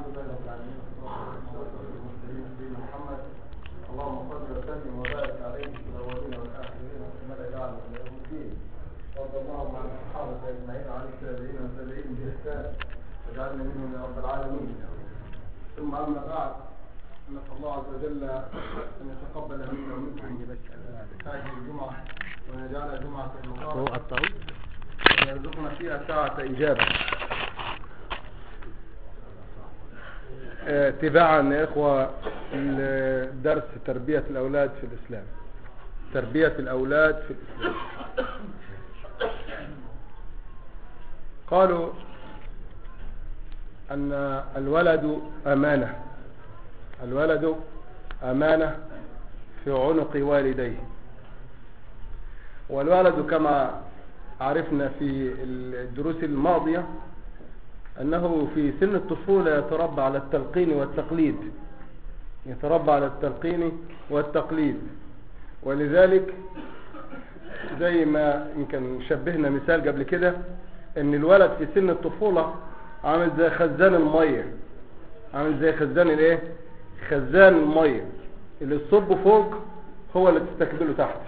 الحمد لله رب العالمين محمد. اللهم صل وسلم وبارك عليه في الأولين والآخرين وكما لا يجعل إلى يوم الدين. وارض اللهم عن الصحابه أجمعين وعن التابعين والتابعين بإحسان. واجعلنا منهم يا رب العالمين. ثم أما بعد نسال الله عز وجل أن يتقبل منا ومنكم هذه الجمعة وأن يجعلها جمعة مباركه وأن يرزقنا فيها ساعة إجابة. اتباعا يا إخوة درس تربية الأولاد في الإسلام. تربية الأولاد في الإسلام. قالوا أن الولد أمانة. الولد أمانة في عنق والديه. والولد كما عرفنا في الدروس الماضية أنه في سن الطفولة يتربى على التلقين والتقليد. يتربى على التلقين والتقليد. ولذلك زي ما يمكن شبهنا مثال قبل كده إن الولد في سن الطفولة عامل زي خزان المية. عامل زي خزان الإيه؟ خزان المية. اللي تصب فوق هو اللي تستقبله تحت.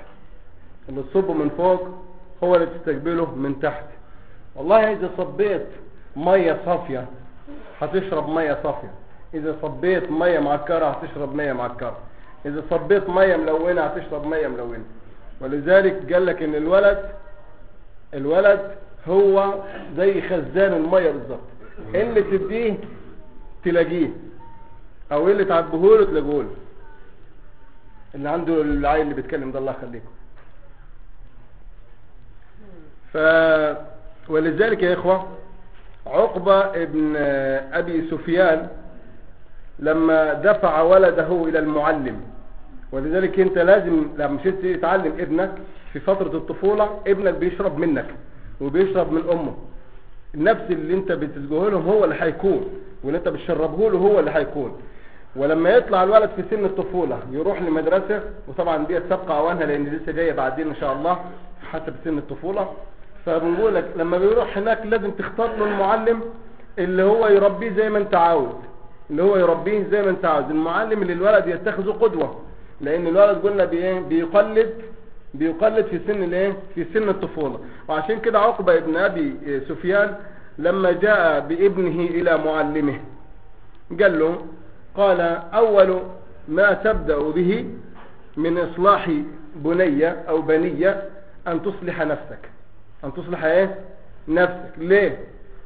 اللي تصب من فوق هو اللي تستقبله من تحت. والله اذا صبيت مية صافية. هتشرب مية صافية. إذا صبيت مية معكرة هتشرب مية معكرة. إذا صبيت مية ملونة هتشرب مية ملونة. ولذلك قال لك إن الولد الولد هو زي خزان المية بالظبط اللي تديه؟ تلاقيه. أو اللي تعبهوله؟ تلاقوله اللي عنده العيل اللي بيتكلم ده الله يخليكم. ف ولذلك يا إخوة عقبة ابن أبي سفيان لما دفع ولده إلى المعلم. ولذلك أنت لازم لما مشيت تعلم ابنك في فترة الطفولة ابنك بيشرب منك وبيشرب من أمه. النفس اللي أنت بتسجه له هو اللي هيكون واللي أنت بتشربه له هو اللي هيكون ولما يطلع الولد في سن الطفولة يروح لمدرسة وطبعا دي تبقى اوانها لأن لسه جاية بعدين إن شاء الله حسب سن الطفولة. فبنقول لك لما بيروح هناك لازم تختار له المعلم اللي هو يربيه زي ما انت عاوز. اللي هو يربيه زي ما انت عاوز. المعلم اللي الولد يتخذه قدوة. لأن الولد قلنا بيقلد بيقلد في سن الايه؟ في سن الطفولة. وعشان كده عقبة ابن أبي سفيان لما جاء بابنه إلى معلمه قال له قال أول ما تبدأ به من إصلاح بنية أو بنية أن تصلح نفسك. أن تصلح إيه؟ نفسك. ليه؟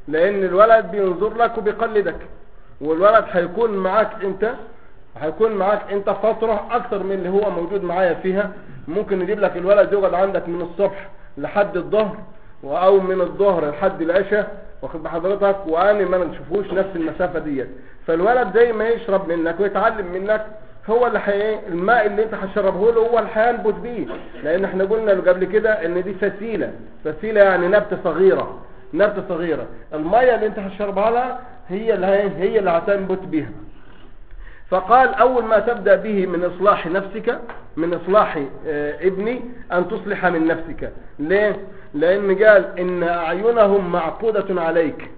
لأن الولد بينظر لك وبيقلدك والولد هيكون معاك أنت هيكون معاك أنت فترة أكتر من اللي هو موجود معايا فيها. ممكن نجيب لك الولد يقعد عندك من الصبح لحد الظهر أو من الظهر لحد العشاء واخد بحضرتك؟ وأنا ما نشوفوش نفس المسافة ديت. فالولد زي ما يشرب منك ويتعلم منك هو اللي حي... الماء اللي انت هتشربه له هو اللي هينبت بيه لأن إحنا قلنا قبل كده ان دي فسيلة فسيلة يعني نبتة صغيرة. نبتة صغيرة. المية اللي انت هتشربها لها هي اللي هي, اللي هتنبت بيها. فقال اول ما تبدأ به من اصلاح نفسك من اصلاح آه ابني ان تصلح من نفسك. ليه؟ لأن قال إن أعينهم معقودة عليك.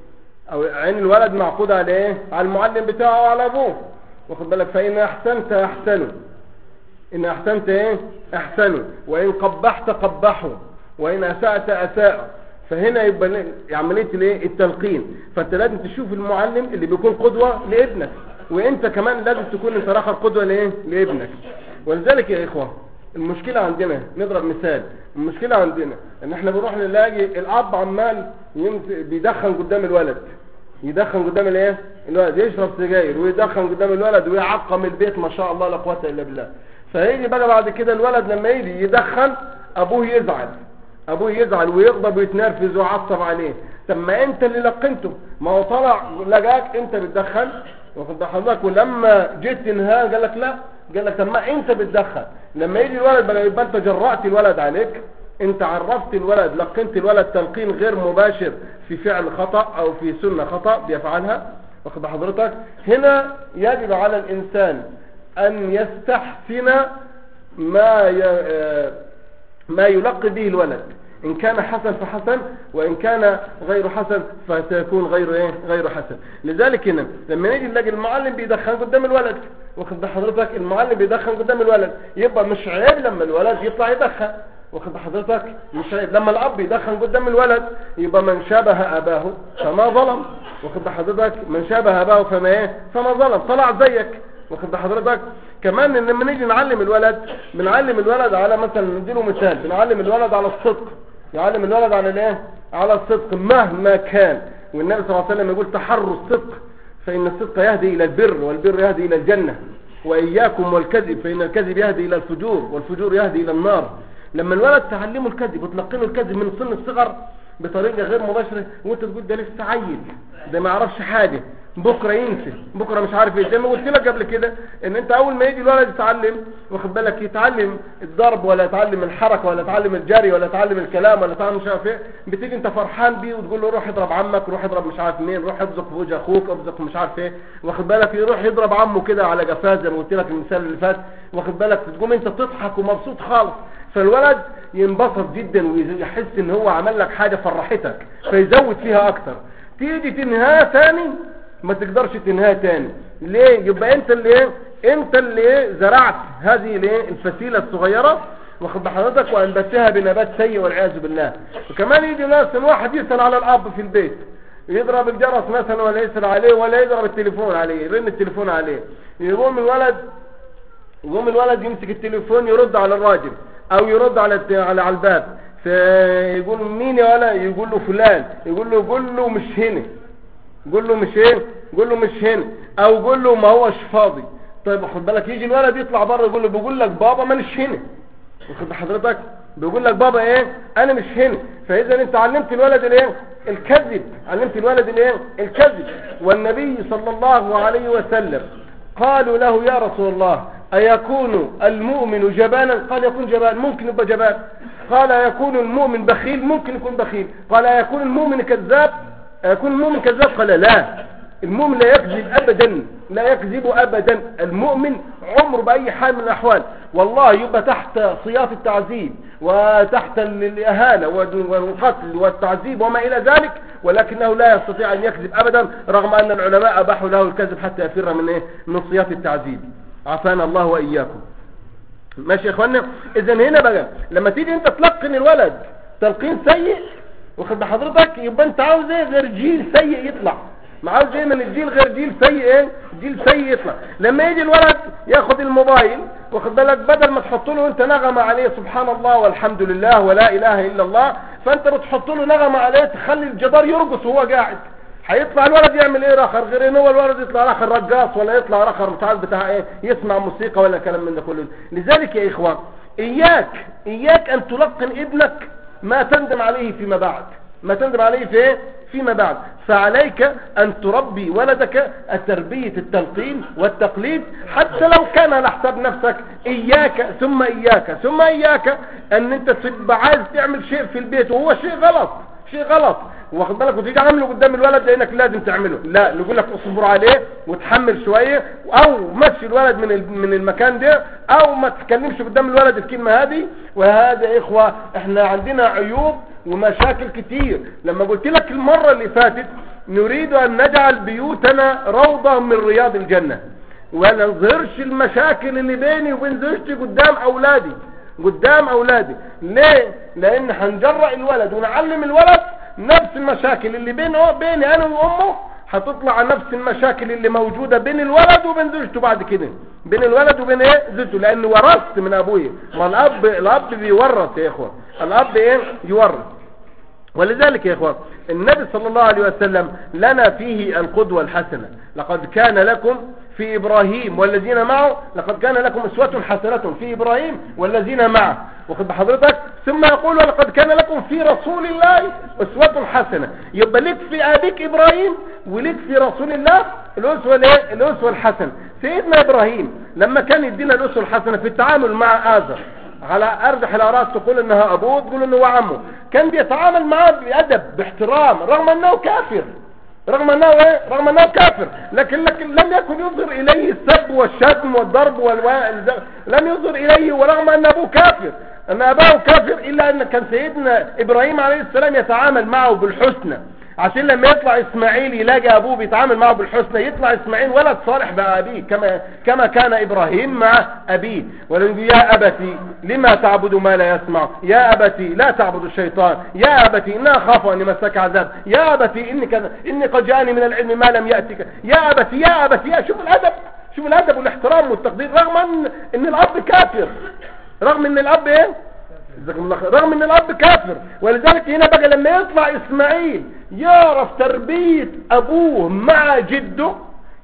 أو عين الولد معقودة على إيه على المعلم بتاعه وعلى أبوه. واخد بالك؟ فإن أحسنت أحسنوا إن أحسنت إيه؟ أحسنوا وإن قبحت قبحوا وإن أسأت أساءوا فهنا يبقى عملية الإيه؟ التلقين. فأنت لازم تشوف المعلم اللي بيكون قدوة لابنك. وأنت كمان لازم تكون أنت راخر قدوة لإيه؟ لابنك. ولذلك يا إخوة المشكلة عندنا نضرب مثال. المشكلة عندنا إن إحنا بنروح نلاقي الاب عمال بيدخن قدام الولد. يدخن قدام الإيه؟ الولد يشرب سجاير ويدخن قدام الولد ويعقم البيت ما شاء الله لا قوة إلا بالله. فيجي بقى بعد كده الولد لما يجي يدخن أبوه يزعل. أبوه يزعل ويغضب ويتنرفز ويعصب عليه. طب ما أنت اللي لقنته؟ ما هو طلع لقاك أنت بتدخن. واخد حضرتك؟ ولما جيت تنهاه قال لك لا. قال لك طب ما أنت بتدخن. لما يجي الولد بقى يبقى أنت جرأت الولد عليك. أنت عرفت الولد لقنت الولد تلقين غير مباشر في فعل خطأ أو في سنة خطأ بيفعلها. واخد حضرتك. هنا يجب على الإنسان أن يستحسن ما ي... ما يلقي به الولد. إن كان حسن فحسن وإن كان غير حسن فسيكون غير إيه؟ غير حسن. لذلك هنا لما نيجي نلاقي المعلم بيدخن قدام الولد واخد حضرتك المعلم بيدخن قدام الولد يبقى مش عيب لما الولد يطلع يدخن. واخد حضرتك عيب لما الأب يدخن قدام الولد يبقى من شابه أباه فما ظلم. واخد حضرتك من شابه أباه فما إيه؟ فما ظلم. طلع زيك. واخد حضرتك كمان إن لما نيجي نعلم الولد بنعلم الولد على مثلا نديله مثال. بنعلم الولد على الصدق. يعلم الولد على الإيه؟ على الصدق. مهما كان. والنبي صلى الله عليه وسلم يقول تحروا الصدق فإن الصدق يهدي إلى البر والبر يهدي إلى الجنة. وإياكم والكذب فإن الكذب يهدي إلى الفجور والفجور يهدي إلى النار. لما الولد تعلمه الكذب وتلقنه الكذب من سن الصغر بطريقة غير مباشرة وانت تقول ده لسه عيل ده ما يعرفش حاجة بكرة ينسى بكرة مش عارف إيه. زي ما قلت لك قبل كده إن أنت أول ما يجي الولد يتعلم واخد بالك يتعلم الضرب ولا يتعلم الحركة ولا يتعلم الجري ولا يتعلم الكلام ولا يتعلم مش عارف إيه بتيجي أنت فرحان بيه وتقول له روح اضرب عمك روح اضرب مش عارف مين روح ابزق في وجه أخوك ابزق مش عارف إيه. واخد بالك يروح يضرب عمه كده على جفاه زي ما قلت لك المثال اللي فات. واخد بالك تقوم أنت تضحك ومبسوط خالص. فالولد ينبسط جدا ويحس إن هو عمل لك حاجة فرحتك فيزود فيها أكتر. تيجي تنهاها تاني ما تقدرش تنهاها تاني ليه؟ يبقى أنت اللي إيه؟ أنت اللي زرعت هذه الايه الفسيلة الصغيرة واخد بحضرتك وأنبتها بنبات سيء والعياذ بالله. وكمان يجي ناس واحد يسأل على الأب في البيت يضرب الجرس مثلا ولا يسأل عليه ولا يضرب التليفون عليه يرن التليفون عليه. يقوم الولد يقوم الولد يمسك التليفون يرد على الراجل. أو يرد على على الباب. فيقول مين يا ولا؟ يقول له فلان. يقول له قول له مش هنا. قول له مش إيه قول له مش هنا. أو قول له ما هوش فاضي. طيب خد بالك يجي الولد يطلع بره يقول له بيقول لك بابا ما مش هنا. واخد حضرتك؟ بيقول لك بابا إيه؟ أنا مش هنا. فإذا أنت علمت الولد الإيه؟ الكذب. علمت الولد الإيه؟ الكذب. والنبي صلى الله عليه وسلم قالوا له يا رسول الله أيكون المؤمن جبانا؟ قال يكون جبان ممكن يبقى جبان. قال يكون المؤمن بخيل؟ ممكن يكون بخيل. قال يكون المؤمن كذاب؟ يكون المؤمن كذاب؟ قال لا. المؤمن لا يكذب أبدا لا يكذب أبدا. المؤمن عمره بأي حال من الأحوال. والله يبقى تحت صياط التعذيب وتحت الإهانة والقتل والتعذيب وما إلى ذلك ولكنه لا يستطيع أن يكذب أبدا رغم أن العلماء أباحوا له الكذب حتى يفر من إيه؟ من صياط التعذيب. عافانا الله وإياكم. ماشي يا اخوانا اذا هنا بقى لما تيجي أنت تلقن الولد تلقين سيء واخد بحضرتك يبقى أنت عاوز إيه؟ غير جيل سيء يطلع. ما عاوز إيه من الجيل غير جيل سيء إيه؟ جيل سيء يطلع. لما يجي الولد ياخد الموبايل واخد بالك؟ بدل ما تحط له أنت نغمة عليه سبحان الله والحمد لله ولا إله إلا الله فأنت بتحط له نغمة عليه تخلي الجدار يرقص وهو قاعد. هيطلع الولد يعمل إيه؟ رخر غير ان هو الولد يطلع رخر رقاص ولا يطلع مش عارف بتاع إيه؟ يسمع موسيقى ولا كلام من ده كله. لذلك يا إخوان اياك إياك أن تلقن ابنك ما تندم عليه فيما بعد. ما تندم عليه في إيه؟ فيما بعد. فعليك أن تربي ولدك التربية التلقين والتقليد حتى لو كان على حساب نفسك. اياك ثم اياك ثم إياك أن أنت تبقى عايز تعمل شيء في البيت وهو شيء غلط. شيء غلط. واخد بالك؟ وتيجي عامله قدام الولد لأنك لازم تعمله. لا نقول لك اصبر عليه وتحمل شوية أو مشي الولد من من المكان ده أو ما تتكلمش قدام الولد الكلمة هذه. وهذا يا إخوة إحنا عندنا عيوب ومشاكل كتير. لما قلت لك المرة اللي فاتت نريد أن نجعل بيوتنا روضة من رياض الجنة. ولا نظهرش المشاكل اللي بيني وبين زوجتي قدام أولادي. قدام أولادي. ليه؟ لأن هنجرأ الولد ونعلم الولد نفس المشاكل اللي بينه بيني أنا وأمه. هتطلع نفس المشاكل اللي موجودة بين الولد وبين زوجته بعد كده. بين الولد وبين إيه؟ زوجته. لأن ورثت من ابويا ما الأب بيورث يا اخوان الأب إيه؟ يورث. ولذلك يا اخوان النبي صلى الله عليه وسلم لنا فيه القدوة الحسنة. لقد كان لكم في إبراهيم والذين معه لقد كان لكم أسوة حسنة في إبراهيم والذين معه. واخد بحضرتك. ثم يقول ولقد كان لكم في رسول الله أسوة حسنة. يبقى لك في أبيك إبراهيم ولك في رسول الله الأسوة الأسوة الحسنة. سيدنا إبراهيم لما كان يدينا الأسوة الحسنة في التعامل مع آذر على أرجح الاراء تقول إنها أبوه تقول هو عمه كان بيتعامل معاه بأدب باحترام رغم إنه كافر. رغم أنه رغم أنه كافر لكن لكن لم يكن يظهر إليه السب والشتم والضرب والو... لم يظهر إليه ورغم أن أبوه كافر. أن أباه كافر إلا أن كان سيدنا إبراهيم عليه السلام يتعامل معه بالحسنى. عشان لما يطلع إسماعيل يلاقي أبوه بيتعامل معه بالحسنى يطلع إسماعيل ولد صالح مع أبيه كما كما كان إبراهيم مع أبيه. ولن يا أبتي لما تعبد ما لا يسمع؟ يا أبتي لا تعبد الشيطان. يا أبتي أنا أخاف أن يمسك عذاب. يا أبتي إني إني قد جاءني من العلم ما لم يأتك. يا أبتي يا أبتي يا شوف الأدب شوف الأدب والاحترام والتقدير رغم إن الأب كافر. رغم إن الأب إيه؟ رغم إن الأب كافر ولذلك هنا بقى لما يطلع إسماعيل يعرف تربية أبوه مع جده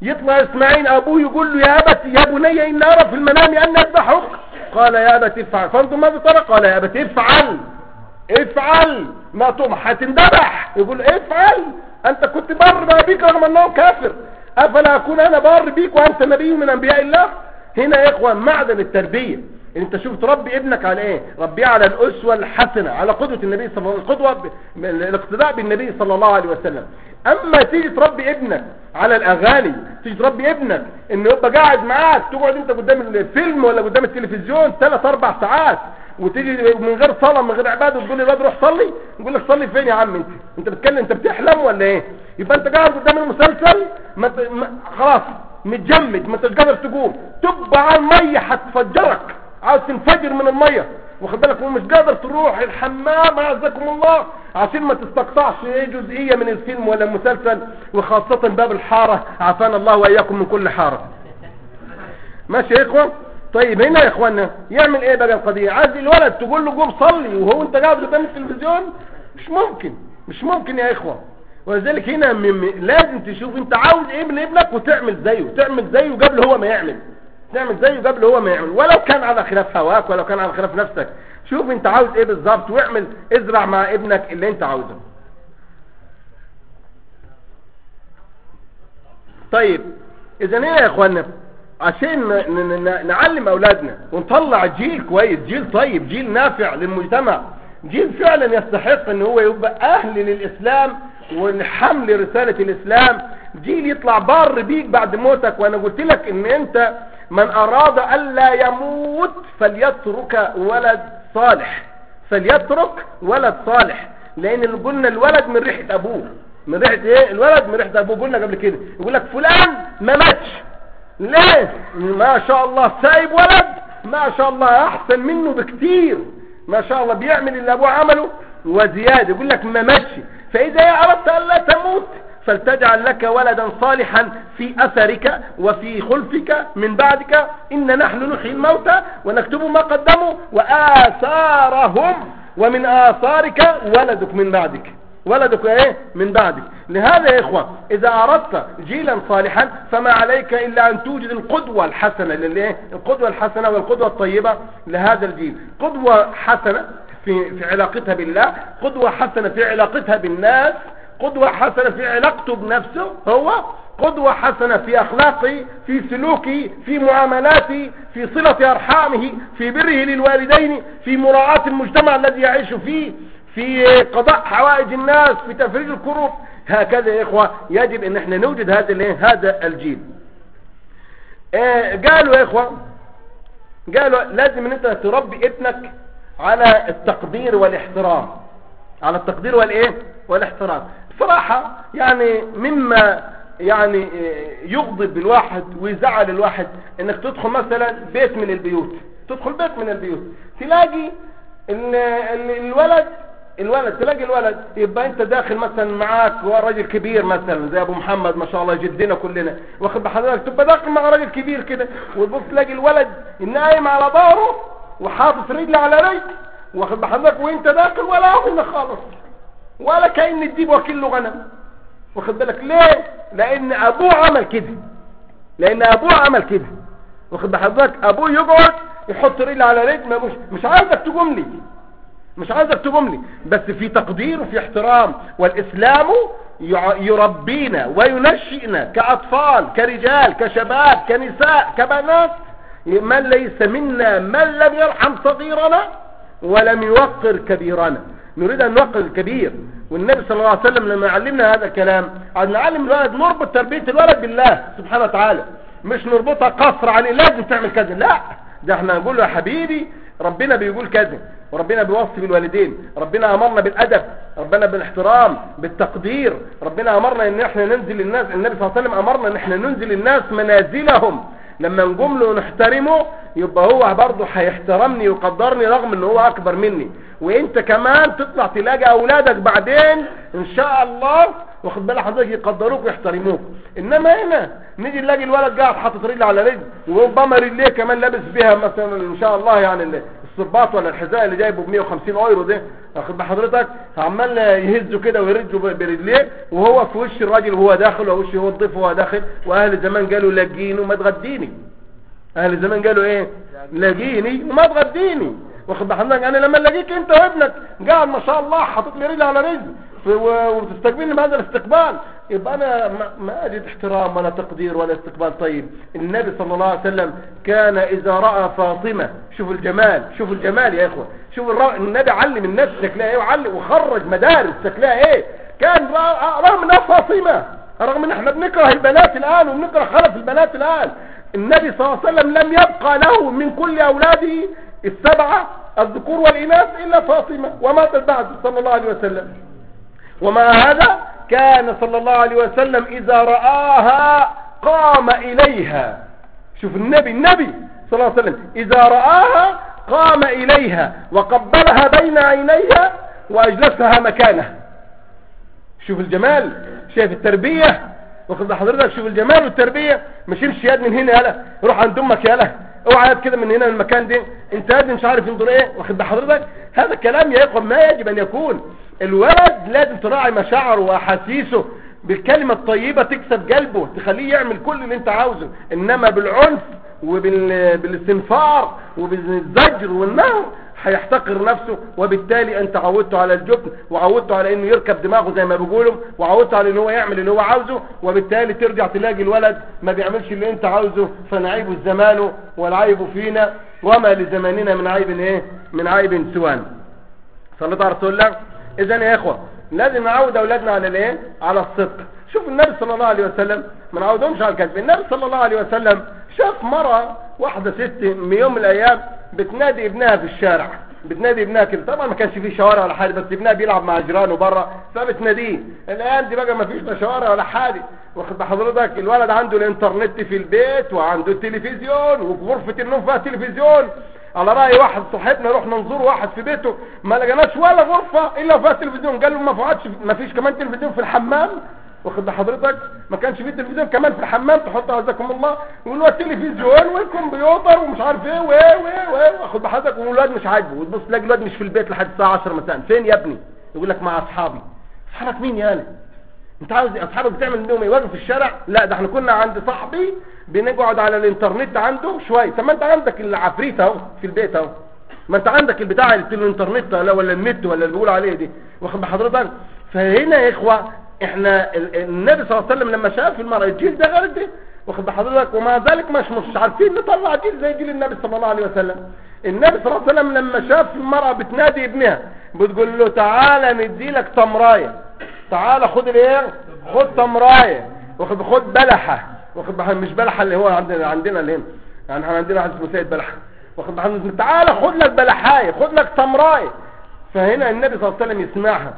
يطلع إسماعيل أبوه يقول له يا ابت يا بني ان أرى في المنام أن أذبحك. قال يا ابت افعل. فانظر ماذا ترى؟ قال يا ابت افعل. افعل. ما طمح هتندبح يقول افعل. أنت كنت بر بابيك رغم انه كافر. أفلا أكون أنا بار بيك وأنت نبي من أنبياء الله؟ هنا يا إخوان معدن التربية. انت شوف تربي ابنك على إيه؟ ربيه على الأسوة الحسنة على قدوة النبي صلى الله عليه وسلم. الاقتداء بالنبي صلى الله عليه وسلم. أما تيجي تربي ابنك على الأغاني تيجي تربي ابنك إنه يبقى قاعد معاك تقعد أنت قدام الفيلم ولا قدام التلفزيون ثلاث أربع ساعات وتيجي من غير صلاة من غير عبادة وتقول لي الواد روح صلي نقول لك صلي فين يا عم أنت انت بتتكلم أنت بتحلم ولا إيه؟ يبقى أنت قاعد قدام المسلسل ما ت... ما... خلاص متجمد ما انتش قادر تقوم. تبقى على المية هتفجرك عاوز تنفجر من المية. واخد بالك؟ ومش قادر تروح الحمام أعزكم الله عشان ما تستقطعش إيه جزئية من الفيلم ولا المسلسل وخاصة باب الحارة. عافانا الله وإياكم من كل حارة. ماشي يا إخوان؟ طيب هنا يا اخوانا يعمل إيه بقى القضية؟ عايز الولد تقول له قوم صلي وهو أنت قاعد قدام التلفزيون؟ مش ممكن مش ممكن يا إخوان. ولذلك هنا لازم تشوف أنت عاوز إيه من ابنك وتعمل زيه تعمل زيه قبل هو ما يعمل. تعمل زيه قبل هو ما يعمل. ولو كان على خلاف هواك ولو كان على خلاف نفسك. شوف انت عاوز إيه بالظبط واعمل ازرع مع ابنك اللي انت عاوزه. طيب إذا هنا يا اخوانا عشان نعلم أولادنا ونطلع جيل كويس جيل طيب جيل نافع للمجتمع. جيل فعلا يستحق إن هو يبقى أهل للإسلام ولحمل رسالة الإسلام. جيل يطلع بار بيك بعد موتك وأنا قلت لك إن أنت من أراد الا يموت فليترك ولد صالح. فليترك ولد صالح. اللي قلنا الولد من ريحة أبوه. من ريحة إيه؟ الولد من ريحة أبوه. قلنا قبل كده. يقول لك فلان ما ماتش. ليه؟ ما شاء الله سايب ولد. ما شاء الله أحسن منه بكتير. ما شاء الله بيعمل اللي أبوه عمله. وزيادة. يقول لك ما ماشي فإذا اردت الا تموت فلتجعل لك ولدا صالحا في أثرك وفي خلفك من بعدك. إن نحن نحيي الموتى ونكتب ما قدموا وآثارهم ومن آثارك ولدك من بعدك. ولدك إيه؟ من بعدك. لهذا يا إخوة إذا أردت جيلا صالحا فما عليك إلا أن توجد القدوة الحسنة للايه القدوة الحسنة والقدوة الطيبة لهذا الجيل. قدوة حسنة في, في علاقتها بالله قدوة حسنة في علاقتها بالناس قدوة حسنة في علاقته بنفسه هو قدوة حسنة في أخلاقه في سلوكه في معاملاته في صلة أرحامه في بره للوالدين في مراعاة المجتمع الذي يعيش فيه في قضاء حوائج الناس في تفريج الكروب. هكذا يا إخوة يجب أن إحنا نوجد هذا هذا الجيل. آه قالوا يا إخوة قالوا لازم ان أنت تربي ابنك على التقدير والاحترام. على التقدير والإيه؟ والإحترام. بصراحة يعني مما يعني يغضب الواحد ويزعل الواحد إنك تدخل مثلا بيت من البيوت. تدخل بيت من البيوت. تلاقي ال الولد الولد تلاقي الولد يبقى أنت داخل مثلا معاك راجل كبير مثلا زي أبو محمد ما شاء الله جدنا كلنا. واخد بحضرتك؟ تبقى داخل مع راجل كبير كده. وتبص تلاقي الولد نايم على ظهره وحاطط رجل على رجل. واخد بحضرتك؟ وأنت داخل ولا هنا خالص. ولا كأن الديب وكيل له غنم. واخد بالك ليه؟ لأن أبوه عمل كده. لأن أبوه عمل كده. واخد بحضرتك أبوه يقعد يحط رجل على رجل مش, مش عايزك تقوم لي. مش عايزك تقوم لي. بس في تقدير وفي احترام. والإسلام يربينا وينشئنا كأطفال كرجال كشباب كنساء كبنات. من ليس منا من لم يرحم صغيرنا ولم يوقر كبيرنا. نريد أن نوقر الكبير. والنبي صلى الله عليه وسلم لما علمنا هذا الكلام عاد نعلم الولد نربط تربية الولد بالله سبحانه وتعالى. مش نربطها قصر عليه لازم تعمل كذا. لا ده إحنا نقول له يا حبيبي ربنا بيقول كذا وربنا بيوصي بالوالدين ربنا أمرنا بالأدب ربنا بالاحترام بالتقدير ربنا أمرنا إن إحنا ننزل الناس النبي صلى الله عليه وسلم أمرنا إن إحنا ننزل الناس منازلهم. لما نقوم له ونحترمه يبقى هو برضه هيحترمني ويقدرني رغم إن هو أكبر مني. وإنت كمان تطلع تلاقي أولادك بعدين إن شاء الله واخد بالك حضرتك يقدروك ويحترموك. إنما هنا نيجي نلاقي الولد قاعد حاطط رجل على رجل وربما رجليه كمان لابس بيها مثلا إن شاء الله يعني الصباط ولا الحذاء اللي جايبه ب 150 اورو ده. واخد بال حضرتك؟ عمال يهزه كده ويرجه برجليه وهو في وش الراجل وهو داخل ووش هو الضيف وهو داخل. وأهل زمان قالوا لاقيني وما تغديني. أهل زمان قالوا إيه؟ لاقيني وما تغديني واخد بال حضرتك أنا لما الاقيك أنت وابنك قاعد ما شاء الله حاطط لي رجل على رجل. وبتستقبلني بهذا الاستقبال. يبقى أنا ما أجد احترام ولا تقدير ولا استقبال. طيب النبي صلى الله عليه وسلم كان إذا رأى فاطمة شوفوا الجمال شوفوا الجمال يا إخوة. شوفوا. النبي علم الناس شكلها إيه؟ وعلم وخرج مدارس شكلها إيه؟ كان رغم إنها فاطمة رغم إن إحنا بنكره البنات الآن وبنكره خلف البنات الآن. النبي صلى الله عليه وسلم لم يبقى له من كل أولاده السبعة الذكور والإناث إلا فاطمة وماتت بعد صلى الله عليه وسلم. ومع هذا؟ كان صلى الله عليه وسلم إذا رآها قام إليها. شوف النبي النبي صلى الله عليه وسلم إذا رآها قام إليها وقبلها بين عينيها وأجلسها مكانه شوف الجمال شايف التربية؟ واخد حضرتك شوف الجمال والتربية مش يمشي يد من هنا يالا روح عند أمك يالا اوعى يد كده من هنا من المكان ده انت يد مش عارف ينظر إيه؟ واخد بحضرتك هذا كلام يا اخوان ما يجب أن يكون. الولد لازم تراعي مشاعره وأحاسيسه. بالكلمة الطيبة تكسب قلبه تخليه يعمل كل اللي انت عاوزه. إنما بالعنف وبالاستنفار وبالزجر والنهر هيحتقر نفسه وبالتالي انت عودته على الجبن وعودته على انه يركب دماغه زي ما بيقولوا وعودته على ان هو يعمل اللي هو عاوزه وبالتالي ترجع تلاقي الولد ما بيعملش اللي انت عاوزه فنعيب الزمان والعيب فينا وما لزماننا من عيب إيه؟ من عيب سوان صلى الله عليه وسلم اذا يا إخوة لازم نعود أولادنا على الإيه؟ على الصدق. شوف النبي صلى الله عليه وسلم ما نعودهمش على الكذب. النبي صلى الله عليه وسلم شاف مرة واحدة ست من يوم من الأيام بتنادي ابنها في الشارع. بتنادي ابنها كده. طبعا ما كانش فيه شوارع ولا حاجة بس ابنها بيلعب مع جيرانه بره فبتناديه. الأيام دي بقى ما فيش لا شوارع ولا حاجة. واخد بحضرتك الولد عنده الإنترنت في البيت وعنده التلفزيون وفي غرفه النوم فيها تلفزيون. على رأي واحد صاحبنا رحنا نزور واحد في بيته ما لقيناش ولا غرفة إلا فيها تلفزيون. قال له ما فيش كمان تلفزيون في الحمام؟ واخد حضرتك؟ ما كانش فيه تلفزيون. كمان في الحمام تحط عزكم الله يقول له التلفزيون والكمبيوتر ومش عارف إيه وايه وايه وايه واخد بحضرتك. والولاد مش عاجبه. وتبص تلاقي الولاد مش في البيت لحد الساعة 10 مساء. فين يا ابني؟ يقول لك مع أصحابي. أصحابك مين يا أنا؟ أنت عاوز أصحابك بتعمل منهم إيه واقف في الشارع؟ لا ده إحنا كنا عند صاحبي بنقعد على الإنترنت عنده شوية. طب ما أنت عندك العفريت أهو في البيت أهو. ما أنت عندك البتاع الإنترنت ولا النت ولا اللي بيقول عليه دي. واخد بحضرتك؟ فهنا يا إخوة إحنا النبي صلى الله عليه وسلم لما شاف المرأة الجيل ده غير ده واخد بحضرتك ومع ذلك مش مش عارفين نطلع جيل زي جيل النبي صلى الله عليه وسلم. النبي صلى الله عليه وسلم لما شاف المرأة بتنادي ابنها بتقول له تعالى نديلك تمراية. تعالى خد الايه؟ خد تمراية. واخد خد بلحة. واخد مش بلحة اللي هو عندنا عندنا اللي هنا يعني إحنا عندنا واحد اسمه سيد بلحة. واخد تعالى خد لك بلحاية خد لك تمراية. فهنا النبي صلى الله عليه وسلم يسمعها.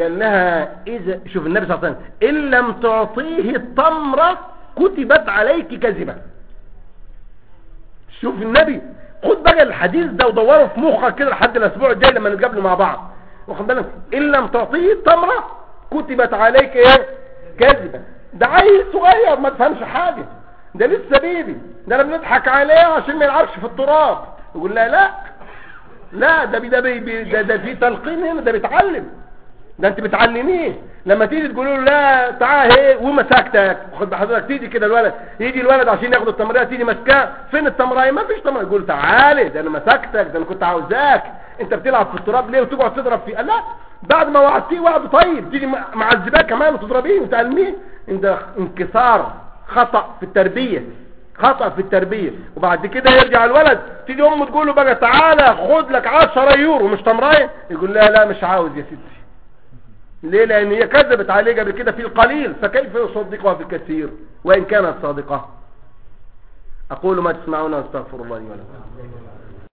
قال لها اذا شوف النبي صلى الله عليه وسلم إن لم تعطيه التمره كتبت عليك كذبة. شوف النبي خد بقى الحديث ده ودوره في مخك كده لحد الأسبوع الجاي لما نتقابلوا مع بعض. واخد بالك؟ إن لم تعطيه التمره كتبت عليك إيه كذبة. ده عيل صغير ما تفهمش حاجة. ده لسه بيبي. ده أنا بنضحك عليه عشان ما يلعبش في التراب. يقول لا لا. لا ده ده ده, ده في تلقين هنا ده بيتعلم. ده انت بتعلميه. لما تيجي تقول له لا تعال اهي ومساكتك خد بحضرتك تيجي كده الولد يجي الولد عشان ياخد التمرية تيجي ماسكاه. فين التمرية؟ ما فيش تمرية. يقول تعالى ده أنا مساكتك ده أنا كنت عاوزاك. انت بتلعب في التراب ليه وتقعد تضرب فيه؟ لا بعد ما وعدتيه وعد طيب. تيجي معذباه كمان وتضربيه وتعلميه. انت انكسار خطأ في التربية خطأ في التربية. وبعد كده يرجع الولد تيجي أمه تقول له بقى تعالى خد لك 10 يورو مش تمرايه يقول لا لا مش عاوز يا ستي. ليه؟ لأن هي كذبت عليه قبل كده في القليل فكيف يصدقها في الكثير؟ وإن كانت صادقة. أقول ما تسمعون وأستغفر الله لي ولكم.